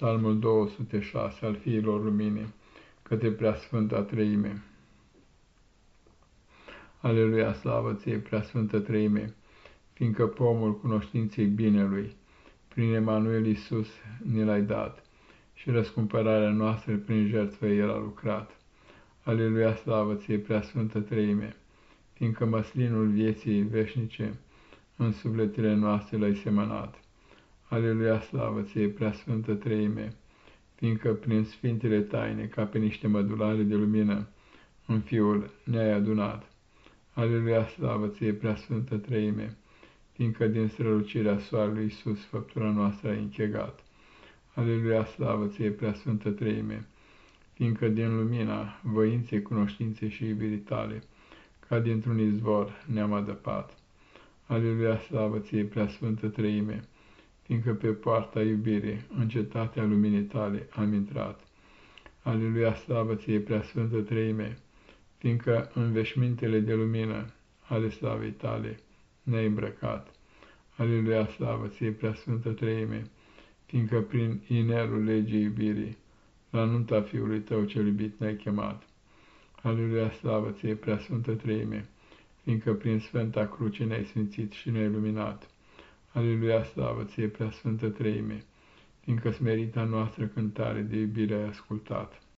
Psalmul 206 al fiilor luminii, către Preasfânta Treime. Aleluia, slavă ție, Preasfântă Treime, fiindcă pomul cunoștinței binelui, prin Emanuel Iisus ne l-ai dat și răscumpărarea noastră prin jertfă El a lucrat. Aleluia, slavă ție, Preasfântă Treime, fiindcă măslinul vieții veșnice în sufletele noastre l-ai semănat Aleluia, slavă ție, preasfântă treime, fiindcă prin sfintele taine, ca pe niște mădulare de lumină, în Fiul ne-ai adunat. Aleluia, slavă ție, preasfântă treime, fiindcă din strălucirea soarelui Iisus făptura noastră ai închegat. Aleluia, slavă ție, preasfântă treime, fiindcă din lumina voinței, cunoștinței și iubirii tale, ca dintr-un izvor ne-am adăpat. Aleluia, slavă ție, preasfântă treime, fiindcă pe poarta iubirii, în cetatea luminii tale, am intrat. Aleluia, slavă ție, preasfântă treime, fiindcă în veșmintele de lumină ale slavei tale ne-ai îmbrăcat. Aleluia, slavă ție, preasfântă treime, fiindcă prin inerul legii iubirii, la nunta Fiului tău cel iubit ne-ai chemat. Aleluia, slavă ție, preasfântă treime, fiindcă prin Sfânta Cruce ne-ai sfințit și ne-ai luminat. Aleluia, slavă ție, preasfântă treime, fiindcă smerita noastră cântare de iubire ai ascultat.